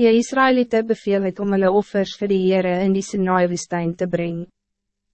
Je Israëlieten beveel het om hulle offers vir die Heere in die Sinai-woestijn te brengen.